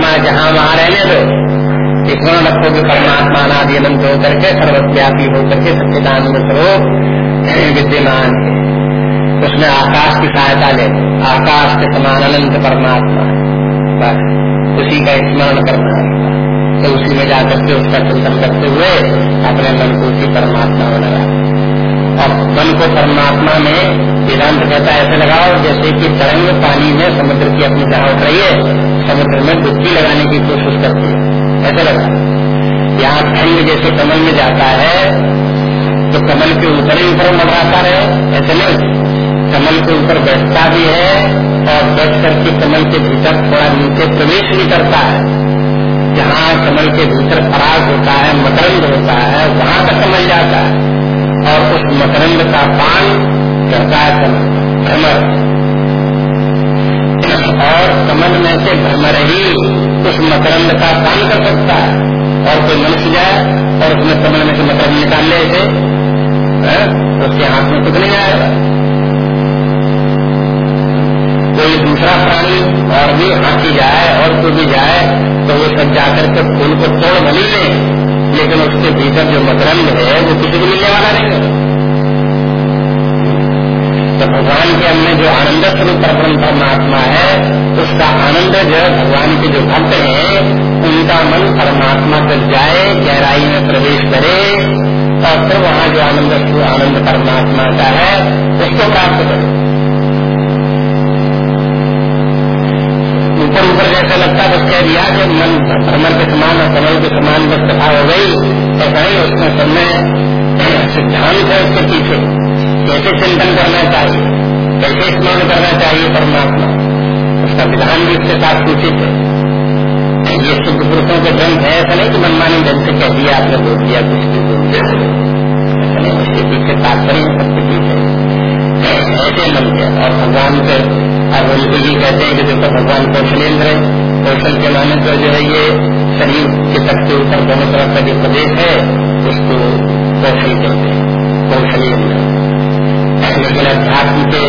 जहाँ वहाँ रहने दो। स्मरण रखो कि परमात्मा अनादि अनंत होकर के सर्वव्यापी होकर के सच्चिदानंद स्वरूप विद्यमान उसमें आकाश की सहायता ले आकाश के समान अनंत परमात्मा बस, उसी का स्मरण करना है। तो उसी में जाकर के उसका चिंतन करते हुए अपने मन को उसी परमात्मा में लगा और मन को परमात्मा में वेदांत कहता ऐसे लगाओ जैसे कि तरंग पानी में समुद्र की अपनी जहाँ उठ रही है, समुद्र में डुबकी लगाने की कोशिश करती है। ऐसे लगा यहाँ ठंड जैसे कमल में जाता है तो कमल के ऊपर ही ऊपर मढ़ाता रहे, ऐसे नहीं। कमल के ऊपर बैठता भी है और बैठ करके कमल के भीतर थोड़ा नीचे प्रवेश भी करता है। जहाँ कमल के भीतर पराग होता है, मकरंद होता है, वहाँ तक कमल जाता है। और उस मकरंद का पान करता है भ्रमर। और कमल में से भ्रमर ही उस मकरंद का पान कर सकता है। और कोई मनुष्य जाए और उसमें कमल में से मकरंद निकाल ले इसे तो उसके हाथ में कुछ नहीं आएगा। कोई दूसरा प्राणी और भी हाथी जाए और कोई भी जाए तो वो सब जाकर के फूल को तोड़ भली ले। लेकिन उसके भीतर जो मकरंद है, वो किसी को मिलने वाला नहीं तो भगवान के अंदर जो आनंद स्वरूप परम परमात्मा है, उसका आनंद जो है भगवान के जो भक्त हैं, उनका मन परमात्मा तक जाए, गहराई में प्रवेश करे और फिर वहाँ जो आनंद आनंद परमात्मा का है, उसको प्राप्त करे ऊपर ऊपर जैसा लगता बस कह दिया कि मन भ्रमण के समान और कमल के समान बस कथा हो गई ऐसा ही उसमें समय सिद्धांत है उसके पीछे। कैसे चिंतन करना चाहिए? कैसे स्मरण करना चाहिए परमात्मा? उसका विधान भी उसके साथ सूचित है। ये शुद्ध पुरुषों के ग्रंथ है, ऐसा नहीं कि मनमानी ढंग से कह दिया, आपने बोल दिया, कुछ भी बोल दिया। ऐसा नहीं, उसके पीछे तात्पर्य सबके पीछे ऐसे मन के और भगवान के अब उनको ये कहते हैं कि देखो भगवान कौशलेंद्र है कौशल के माने तो जो है, ये शरीर के तक के ऊपर दोनों तरफ़ का जो प्रदेश है, उसको कौशल कहते हैं कौशलेंद्र लेकिन अध्यात्म के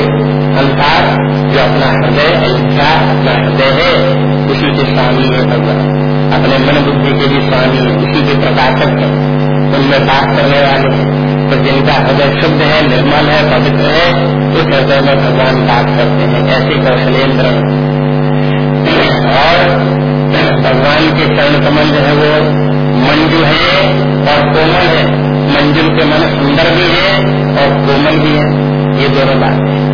अनुसार जो अपना हृदय अयोध्या अपना हृदय है उसी के स्वामी है भगवान अपने मन बुद्धि के भी स्वामी उसी के प्रकाशक है। उनमें बात करने वाले तो जिनका हृदय शुद्ध है, निर्मल है, पवित्र है, उस हृदय में भगवान बात करते हैं। ऐसे कौशलेंद्र। और भगवान के चरण कमल जो है वो मंजू है और कोमल है। मंजुल के मन सुंदर भी है और कोमल भी है। ये दोनों बात है।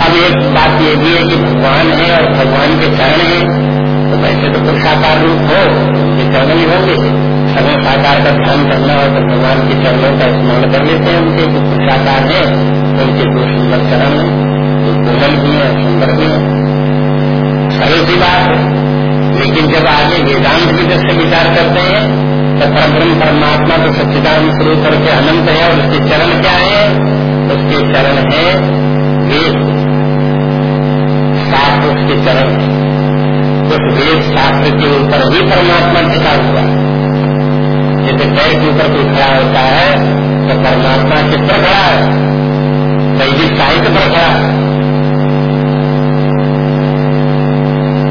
अब एक बात ये भी है कि भगवान है और भगवान के चरण है। तो वैसे तो कुछ पुरुषाकार रूप हो, ये चरण ही होंगे? सर्व साकार का ध्यान करना हो तो भगवान के चरणों का स्मरण कर लेते हैं उनके, जो पुरुषाकार है तो उनके दो सुंदर चरण है जो कोमल भी है, सुंदर भी है। सरल सी बात है। लेकिन जब आगे वेदांत की दृष्टि विचार करते हैं तो परब्रह्म परमात्मा तो सच्चिदान शुरू करके अनंत है, और उसके चरण क्या है? उसके चरण है वेद। शास्त्र उसके चरण उस वेद शास्त्र के ऊपर ही परमात्मा टिका हुआ। जैसे पैर के ऊपर कोई खड़ा होता है तो परमात्मा किस पर खड़ा है। वैदिक साहित्य पर खड़ा है।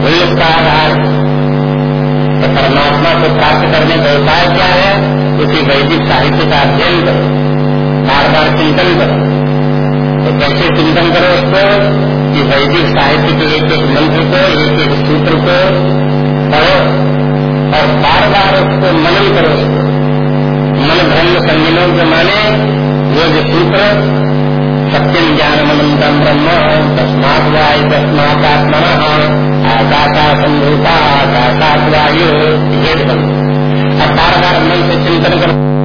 वही उसका आधार। तो परमात्मा को प्राप्त करने का उपाय क्या है? उसी वैदिक साहित्य का अध्ययन करो। बार बार चिंतन करो। तो कैसे चिंतन करो उसको? कि वैदिक साहित्य के एक एक मंत्र को, एक एक सूत्र को, पढ़ो और बार बार उसको मनन करो। उसको मन ब्रह्म संगनों के माने वो जो सूत्र सत्यम ज्ञान मनंतम ब्रह्म तस्मात वायु तस्मात आत्मा आकाशा संभूता आकाशात वायु ये अब बार बार मन से चिंतन करो।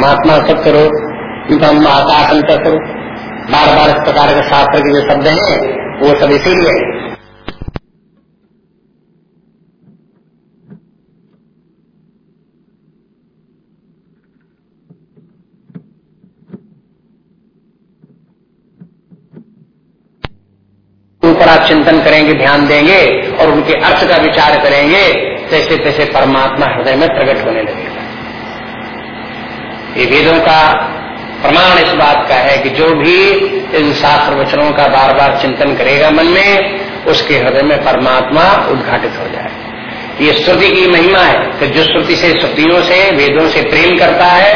परमात्मा सब करो हम आकाश अंतर करो बार बार इस प्रकार के शास्त्र के जो शब्द हैं, वो सब इसीलिए। बार चिंतन करेंगे, ध्यान देंगे, और उनके अर्थ का विचार करेंगे तैसे तैसे परमात्मा हृदय में प्रकट होने लगेगा। ये वेदों का प्रमाण इस बात का है कि जो भी इन शास्त्र वचनों का बार बार चिंतन करेगा मन में, उसके हृदय में परमात्मा उद्घाटित हो जाए। ये श्रुति की महिमा है कि जो श्रुति से श्रुतियों से, वेदों से प्रेम करता है,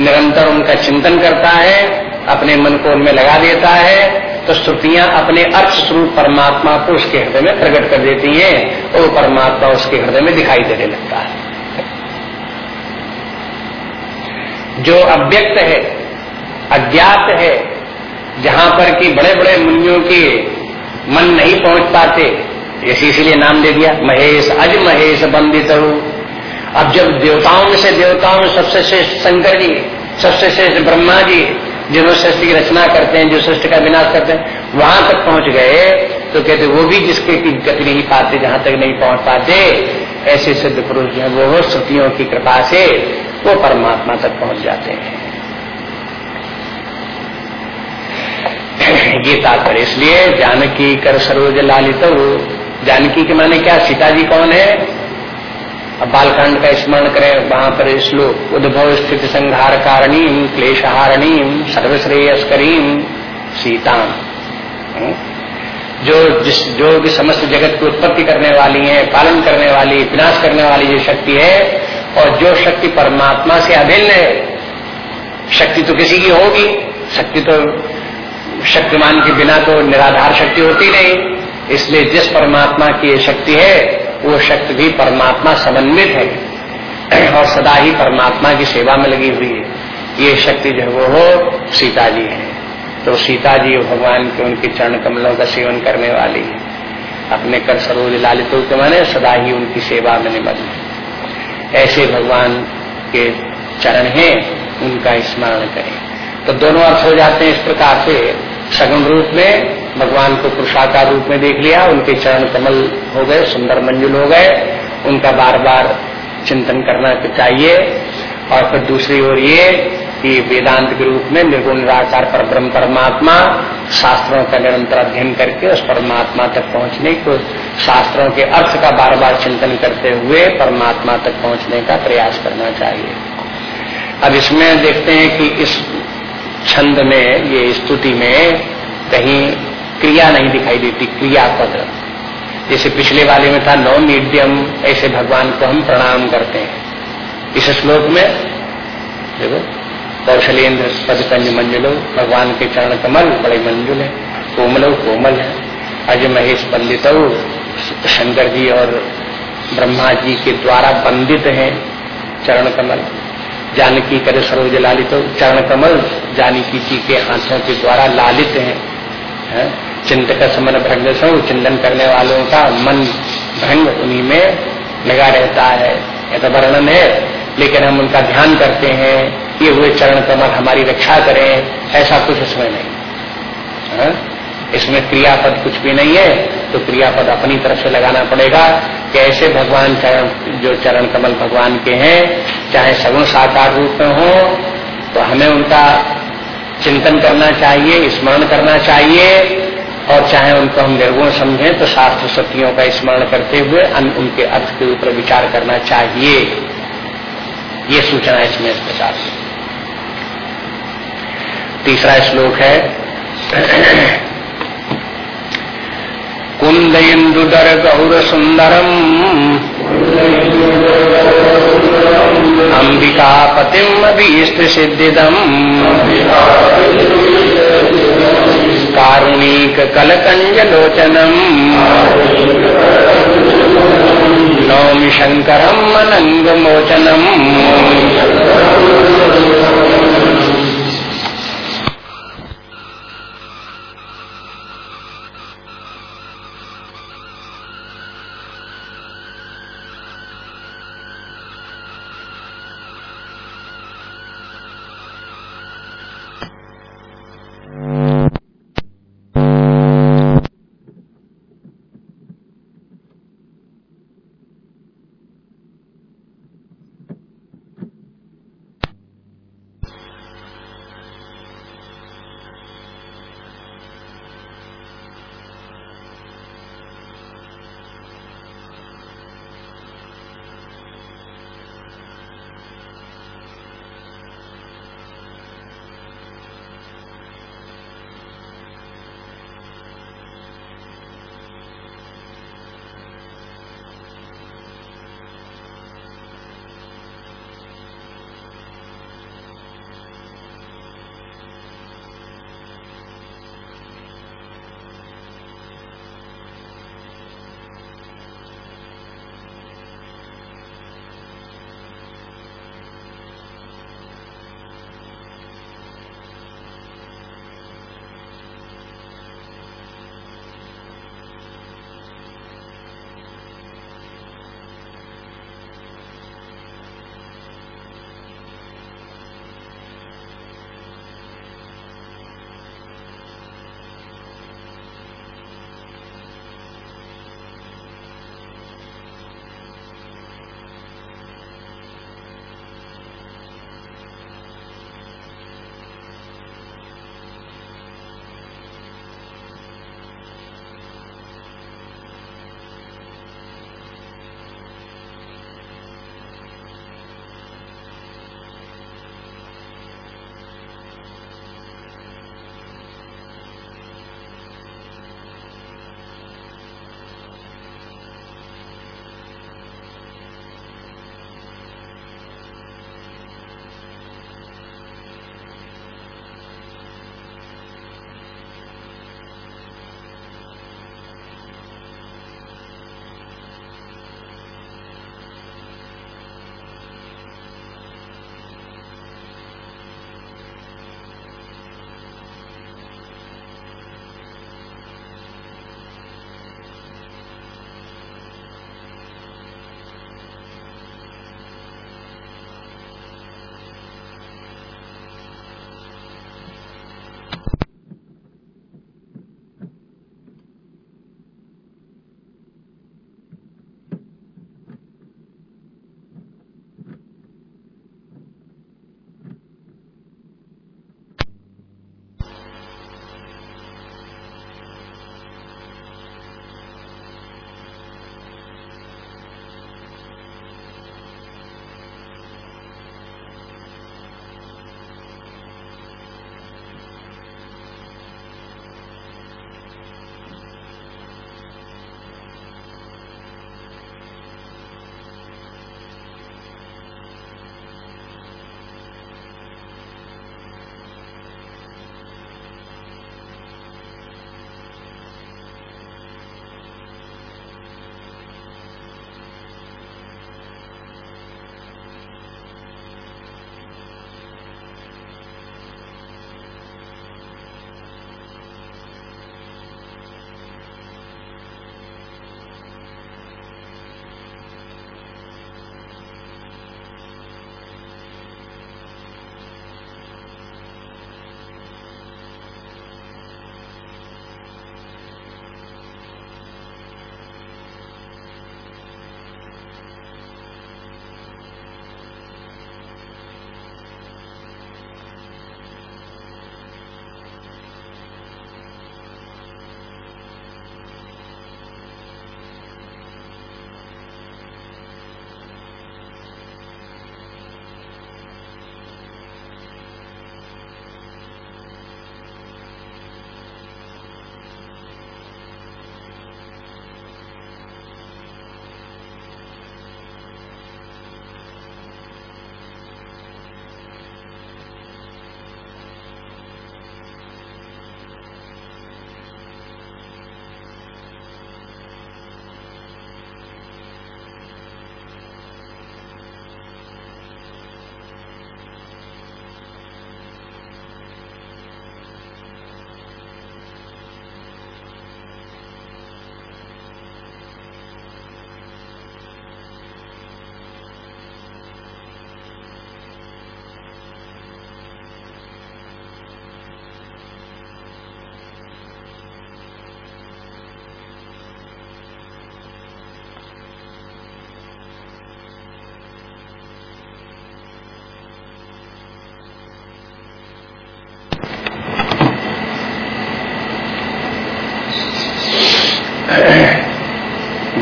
निरंतर उनका चिंतन करता है, अपने मन को उनमें लगा देता है तो श्रुतियाँ अपने अर्थ स्वरूप परमात्मा को उसके हृदय में प्रकट कर देती हैं और परमात्मा उसके हृदय में दिखाई देने लगता है। जो अव्यक्त है, अज्ञात है, जहाँ पर कि बड़े बड़े मुनियों के मन नहीं पहुँच पाते इसीलिए नाम दे दिया, महेश, अज महेश बंदित अब जब देवताओं में से देवताओं सबसे श्रेष्ठ शंकर जी, सबसे श्रेष्ठ ब्रह्मा जी जिन्होंने सृष्टि की रचना करते हैं, जो सृष्टि का विनाश करते हैं, वहाँ तक पहुँच गए तो कहते वो भी जिसके की गति नहीं पाते, जहाँ तक नहीं पहुँच पाते, ऐसे सिद्ध पुरुष जो है, वो श्रुतियों की कृपा से वो परमात्मा तक पहुँच जाते हैं। ये तात्पर्य इसलिए जानकी कर सरोज लालित। जानकी के माने क्या? सीता जी कौन है? अब बालकांड का स्मरण करें, वहाँ पर श्लोक उद्भव स्थित संहार कारणीम क्लेशहारणीम सर्वश्रेयस्करीम सीताम हम्म? जो जिस, जो भी समस्त जगत की उत्पत्ति करने वाली है, पालन करने वाली, विनाश करने वाली जो शक्ति है और जो शक्ति परमात्मा से अभिन्न है, शक्ति तो किसी की होगी। शक्ति तो शक्तिमान के बिना तो निराधार शक्ति होती नहीं। इसलिए जिस परमात्मा की शक्ति है, वो शक्ति भी परमात्मा समन्वित है। और सदा ही परमात्मा की सेवा में लगी हुई है। ये शक्ति जो वो हो, सीता जी है। तो सीता जी भगवान के उनके चरण कमलों का सेवन करने वाली है। अपने कर सरोज लालितों के माने सदा ही उनकी सेवा में निमग्न ऐसे भगवान के चरण हैं, उनका स्मरण करें। तो दोनों अर्थ हो जाते हैं इस प्रकार से। सगम रूप में भगवान को पुरुषाकार रूप में देख लिया, उनके चरण कमल हो गए, सुंदर मंजुल हो गए। उनका बार बार चिंतन करना चाहिए। और फिर दूसरी ओर ये कि वेदांत के रूप में निर्गुण निराकार पर ब्रह्म परमात्मा शास्त्रों का निरंतर अध्ययन करके उस परमात्मा तक पहुँचने को, शास्त्रों के अर्थ का बार बार चिंतन करते हुए परमात्मा तक पहुँचने का प्रयास करना चाहिए। अब इसमें देखते हैं कि इस छंद में, ये स्तुति में कहीं क्रिया नहीं दिखाई देती, क्रियापद। जैसे पिछले वाले में था, नौ मीडियम ऐसे भगवान को हम प्रणाम करते हैं। इस श्लोक में, देखो कौशलेन्द्र पद कंज मंजुलो भगवान के चरण कमल, बड़े मंजुल है। कोमलो कोमल है। अज महेश पंडित शंकर जी और ब्रह्मा जी के द्वारा बंदित हैं चरण कमल। जानकी करे सरोज लालित चरण कमल जानकी जी के हाथों के द्वारा लालित हैं। है? चिंतक समन भ्रंग चिंतन करने वालों का मन भंग उन्हीं में लगा रहता है। यह तो वर्णन है, लेकिन हम उनका ध्यान करते हैं। ये हुए चरण कमल हमारी रक्षा करें, ऐसा कुछ इसमें नहीं। है? इसमें क्रियापद कुछ भी नहीं है तो क्रियापद अपनी तरफ़ से लगाना पड़ेगा कि ऐसे भगवान चरण जो चरण कमल भगवान के हैं, चाहे सगुण साकार रूप में हो तो हमें उनका चिंतन करना चाहिए, स्मरण करना चाहिए, और चाहे उनको हम निर्गुण समझें तो शास्त्र शक्तियों का स्मरण करते हुए उनके अर्थ के ऊपर विचार करना चाहिए। ये सूचना इसमें इस प्रकार से। तीसरा श्लोक है। कुंदयुदर गौर सुंदरम अंबिकापतिम अभीष्ट सिद्धिदम कारुणिक कलकंजलोचनम नौमि शंकरम अनंग मोचनम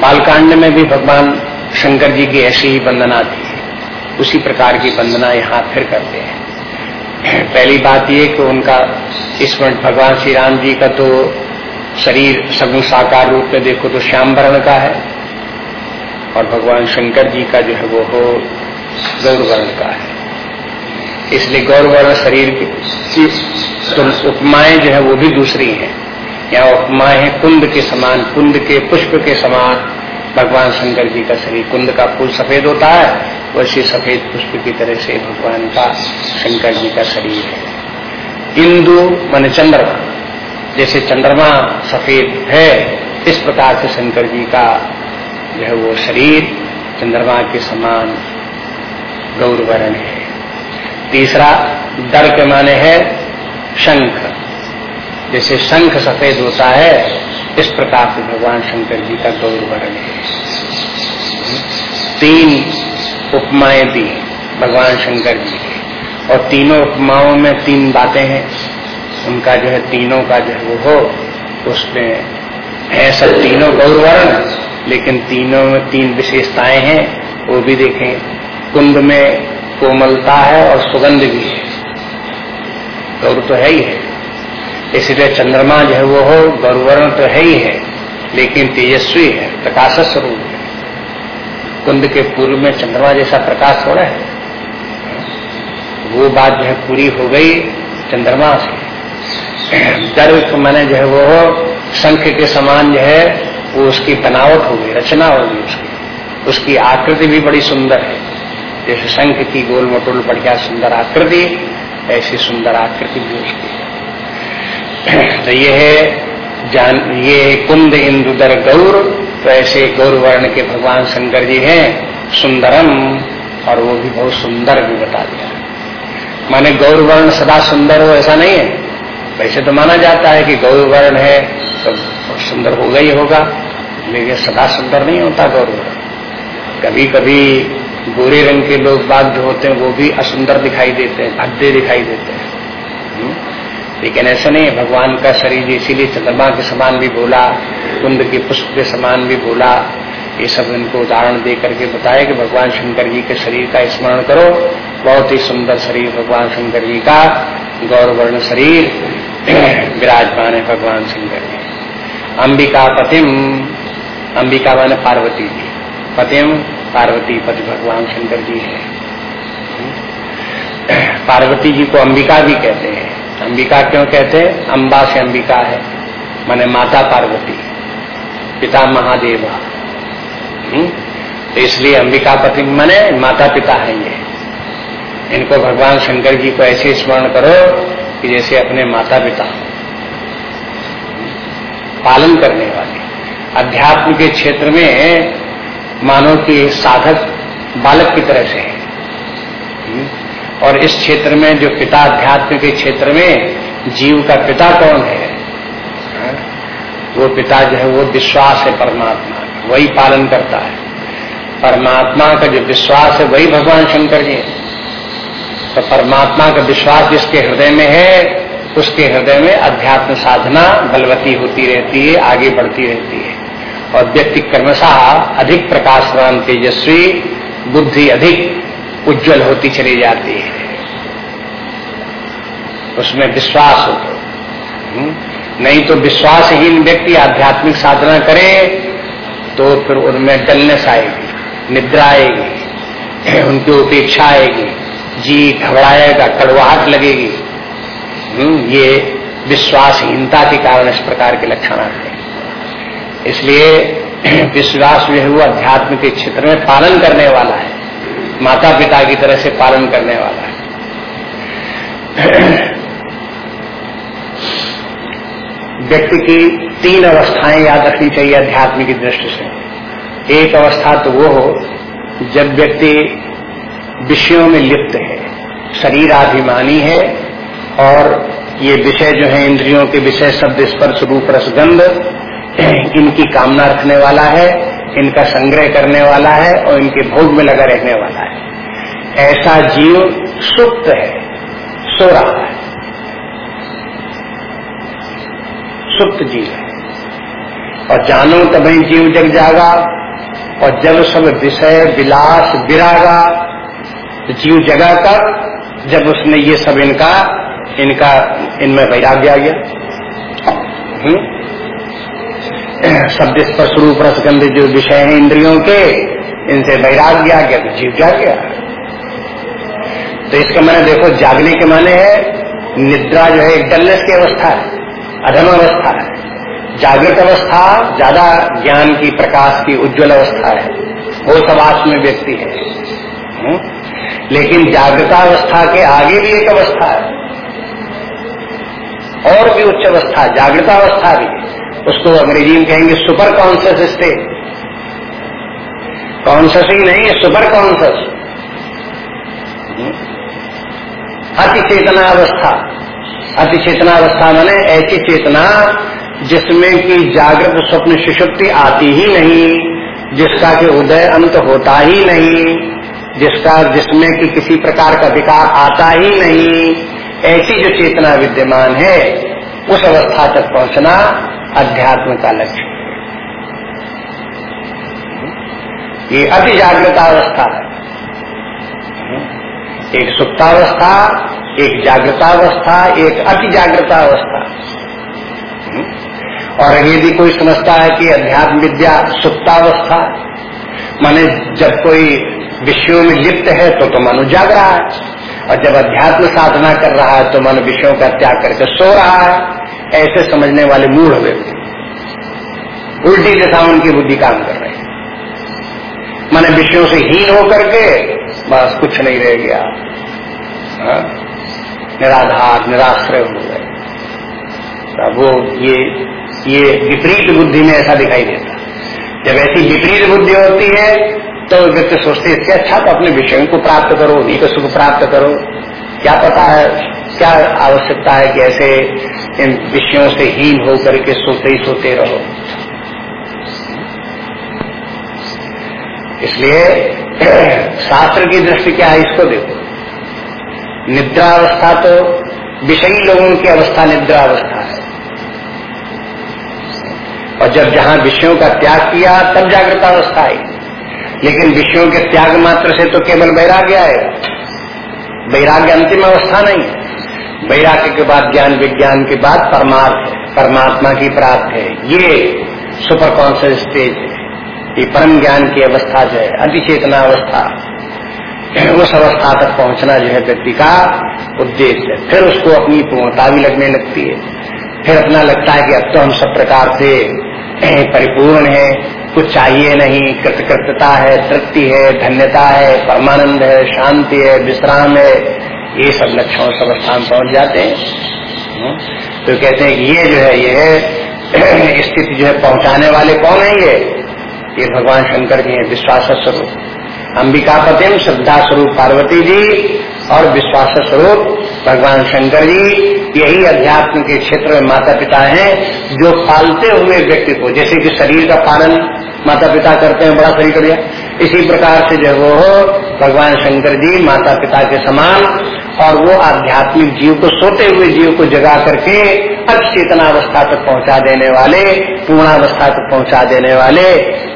बालकांड में भी भगवान शंकर जी की ऐसी ही वंदना थी। उसी प्रकार की वंदना यहाँ फिर करते हैं। पहली बात ये कि उनका इस भगवान श्री राम जी का तो शरीर सगुण साकार रूप में देखो तो श्याम वर्ण का है और भगवान शंकर जी का जो है वो हो गौर वर्ण का है। इसलिए गौर वर्ण शरीर की तो उपमाएँ जो है वो भी दूसरी हैं। यहाँ उपमाएँ हैं, कुंद के समान, कुंद के पुष्प के समान भगवान शंकर जी का शरीर, कुंद का फूल सफ़ेद होता है, वैसे सफ़ेद पुष्प की तरह से भगवान का शंकर जी का शरीर है। इंदु मान चंद्रमा, जैसे चंद्रमा सफ़ेद है, इस प्रकार से शंकर जी का जो है वो शरीर चंद्रमा के समान गौरवर्ण है। तीसरा दर के माने है शंख, जैसे शंख सफ़ेद होता है इस प्रकार से भगवान शंकर जी का गौरवर्ण है तीन उपमाएँ दी भगवान शंकर जी की। और तीनों उपमाओं में तीन बातें हैं। उनका जो है तीनों का जो है वो हो, उसमें है सब तीनों गौरवर्ण लेकिन तीनों में तीन विशेषताएँ हैं, वो भी देखें। कुंभ में कोमलता है और सुगंध भी है। गौर तो है ही है। इसलिए चंद्रमा जो है वो हो, गौरवर्ण तो है ही है, लेकिन तेजस्वी है, प्रकाश स्वरूप है। कुंद के पूर्व में चंद्रमा जैसा प्रकाश हो रहा है। वो बात जो है पूरी हो गई चंद्रमा से। गर्व तो मैंने जो है वो हो, शंख के समान जो है, वो उसकी बनावट हो गई, रचना हो गई उसकी। उसकी आकृति भी बड़ी सुंदर है। जैसे शंख की गोल मटोल बढ़िया सुंदर आकृति, ऐसी सुंदर आकृति भी उसकी तो ये है जान, ये कुंद इंदुदर गौर तो ऐसे गौर वर्ण के भगवान शंकर जी हैं, सुंदरम, और वो भी बहुत सुंदर भी बता दिया। माने गौर वर्ण सदा सुंदर हो, ऐसा नहीं है। वैसे तो माना जाता है कि गौर वर्ण है तो सुंदर होगा ही होगा, लेकिन सदा सुंदर नहीं होता गौर वर्ण कभी कभी गोरे रंग के लोग बाध्य होते हैं, वो भी असुंदर दिखाई देते हैं, भद्दे दिखाई देते हैं। हम्म? लेकिन ऐसा नहीं भगवान का शरीर इसीलिए चंद्रमा के समान भी बोला कुंद के पुष्प के समान भी बोला। ये सब इनको उदाहरण दे करके बताया कि भगवान शंकर जी के शरीर का स्मरण करो। बहुत ही सुंदर शरीर भगवान शंकर जी का, गौरवर्ण शरीर विराजमान है भगवान शंकर जी। अंबिका पतिम अंबिका माने पार्वती जी। पतिम, पार्वती पति भगवान शंकर जी है। पार्वती जी को अंबिका भी कहते हैं। अंबिका क्यों कहते हैं? अंबा से अंबिका है। माने माता पार्वती। पिता महादेवा। हम्म? तो इसलिए अंबिका पति, माने माता पिता है ये। इनको भगवान शंकर जी को ऐसे स्मरण करो कि जैसे अपने माता पिता पालन करने वाले। अध्यात्म के क्षेत्र में मानव के साधक बालक की तरह से है। और इस क्षेत्र में, जो पिता अध्यात्म के क्षेत्र में, जीव का पिता कौन है? वो पिता जो है, वो विश्वास है परमात्मा वही पालन करता है। परमात्मा का जो विश्वास है, वही भगवान शंकर जी है। तो परमात्मा का विश्वास जिसके हृदय में है, उसके हृदय में अध्यात्म साधना बलवती होती रहती है, आगे बढ़ती रहती है। और व्यक्ति क्रमशः अधिक प्रकाशवान, तेजस्वी, बुद्धि अधिक उज्जवल होती चली जाती है। उसमें विश्वास हो। तो नहीं तो विश्वासहीन व्यक्ति आध्यात्मिक साधना करे तो फिर उनमें डलनेस आएगी निद्रा आएगी उनकी उपेक्षा आएगी जी घबराएगा कड़वाहट लगेगी। हम्म, ये विश्वासहीनता के कारण इस प्रकार के लक्षण आते हैं। इसलिए विश्वास जो है वो अध्यात्म के क्षेत्र में पालन करने वाला है। माता पिता की तरह से पालन करने वाला है। व्यक्ति की तीन अवस्थाएँ याद रखनी चाहिए अध्यात्म की दृष्टि से। एक अवस्था तो वो हो, जब व्यक्ति विषयों में लिप्त है शरीराभिमानी है, और ये विषय जो है, इंद्रियों के विषय, शब्द, स्पर्श, रूप रसगंध इनकी कामना रखने वाला है इनका संग्रह करने वाला है और इनके भोग में लगा रहने वाला है। ऐसा जीव सुप्त है, सो रहा है। सुप्त जीव है। और जानो तभी जीव जग जागा, और जब सब विषय, विलास, विरागा तो जीव जगा कर, जब उसने ये सब इनका इनका, इनमें वैराग्य आ गया। हम्म? शब्द स्पर्श रूप रसगंध जो विषय है इंद्रियों के, इनसे वैराग्य आ गया तो जीव जाग गया। तो इसके माने देखो, जागने के माने है, निद्रा जो है, एक डलनेस की अवस्था है, अधम अवस्था है। जागृत अवस्था, ज़्यादा ज्ञान की, प्रकाश की, उज्जवल अवस्था है। वो सवास में व्यक्ति है। हुँ? लेकिन जागृतावस्था के आगे भी एक अवस्था है। और भी उच्च अवस्था, जागृतावस्था भी उसको अंग्रेज़ी में कहेंगे सुपर कॉन्सियस स्टेट। कॉन्सियस ही नहीं है सुपर कॉन्सियस अति चेतना अवस्था अति चेतना अवस्था मैंने ऐसी चेतना जिसमें कि जागृत स्वप्न सुषुप्ति आती ही नहीं, जिसका कि उदय अंत होता ही नहीं, जिसका जिसमें कि किसी प्रकार का विकार आता ही नहीं। ऐसी जो चेतना विद्यमान है, उस अवस्था तक पहुँचना अध्यात्म का लक्ष्य। ये अति जागृता अवस्था है। एक सुप्तावस्था, एक जागृतावस्था एक अति जागृतावस्था? और यदि कोई समझता है कि अध्यात्म विद्या सुप्तावस्था, माने जब कोई विषयों में लिप्त है तो तो मनु जाग रहा है, और जब अध्यात्म साधना कर रहा है तो मन विषयों का त्याग करके सो रहा है। ऐसे समझने वाले मूढ़ व्यक्ति उल्टी दिशा उनकी बुद्धि काम कर रहे। माने विषयों से हीन होकर के बस कुछ नहीं रह गया। हाँ? निराधार, निराश्रय हो गए। वो ये ये विपरीत बुद्धि में ऐसा दिखाई देता। जब ऐसी विपरीत बुद्धि होती है तो व्यक्ति सोचते इससे अच्छा तो अपने विषयों को प्राप्त करो, उन्हीं को सुख प्राप्त करो। क्या पता है, क्या आवश्यकता है कि ऐसे इन विषयों से हीन होकर के सोते ही सोते रहो। इसलिए शास्त्र की दृष्टि क्या है, इसको देखो। निद्रा अवस्था तो विषयी लोगों की अवस्था निद्रा अवस्था है। और जब जहाँ विषयों का त्याग किया, तब जागृत अवस्था आई। लेकिन विषयों के त्याग मात्र से तो केवल वैराग्य आएगा। वैराग्य अंतिम अवस्था नहीं वैराग्य के बाद, ज्ञान विज्ञान के बाद परमार्थ परमात्मा की प्राप्त है। ये सुपर कॉन्सियस स्टेज है। ये परम ज्ञान की अवस्था जो है अधिचेतना अवस्था, उस अवस्था तक पहुँचना जो है व्यक्ति का उद्देश्य है। फिर उसको अपनी पूर्णता भी लगने लगती है। फिर अपना लगता है कि अब तो हम सब प्रकार से परिपूर्ण है, कुछ चाहिए नहीं, कृतकृतता है, तृप्ति है, धन्यता है, परमानंद है, शांति है, विश्राम है ये सब लक्षण अवस्था में पहुँच जाते हैं। हम्म। तो कहते हैं कि ये जो है, ये स्थिति जो है, पहुँचाने वाले कौन है ये? ये भगवान शंकर जी हैं विश्वास स्वरूप अंबिका पतिम श्रद्धा स्वरूप पार्वती जी और विश्वास स्वरूप भगवान शंकर जी, यही अध्यात्म के क्षेत्र में माता पिता हैं, जो पालते हुए व्यक्ति को, जैसे कि शरीर का पालन माता पिता करते हैं, बड़ा शरीर कर इसी प्रकार से जो वो भगवान शंकर जी माता पिता के समान और वो आध्यात्मिक जीव को सोते हुए जीव को जगा करके चेतना अवस्था तक पहुँचा देने वाले, पूर्णावस्था तक पहुँचा देने वाले,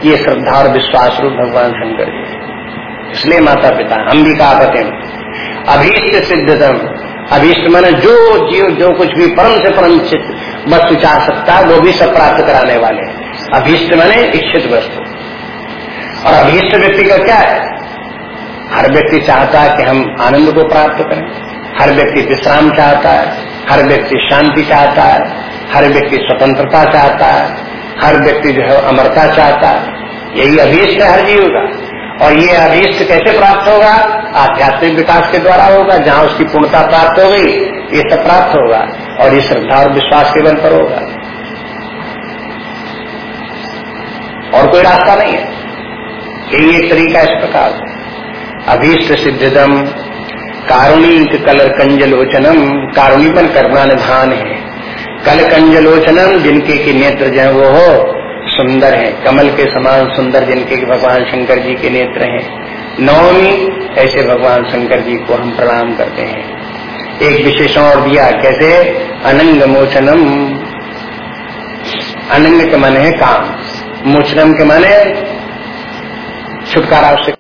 ये श्रद्धा और विश्वास रूप भगवान शंकर जी इसलिए माता पिता अंबिका पति अभीष्ट सिद्धतम। अभीष्ट मैंने जो जीव, जो कुछ भी परम से परम वस्तु चाह सकता है, वो भी सब प्राप्त कराने वाले अभीष्ट मैंने इच्छित वस्तु। और अभीष्ट व्यक्ति का क्या है? हर व्यक्ति चाहता है कि हम आनंद को प्राप्त करें। हर व्यक्ति विश्राम चाहता है। हर व्यक्ति शांति चाहता है। हर व्यक्ति स्वतंत्रता चाहता है। हर व्यक्ति जो है अमरता चाहता है। यही अभीष्ट है हर जीव का। और ये अभीष्ट कैसे प्राप्त होगा? आध्यात्मिक विकास के द्वारा होगा। जहाँ उसकी पूर्णता प्राप्त हो गई, ये सब प्राप्त होगा। और ये श्रद्धा और विश्वास के बल पर होगा। और कोई रास्ता नहीं है। यही एक तरीका इस प्रकार से। अभीष्ट सिद्धदम कारुणिक कलर कंजलोचनम कारुणीपन करना निधान है। कल कंजलोचनम जिनके की नेत्र जो वो हो, सुंदर है। कमल के समान सुंदर जिनके भगवान शंकर जी के नेत्र हैं। नवमी ऐसे भगवान शंकर जी को हम प्रणाम करते हैं। एक विशेषण और दिया, कैसे? अनंग मोचनम। अनंग के माने है काम। मोचनम के माने छुटकारा उससे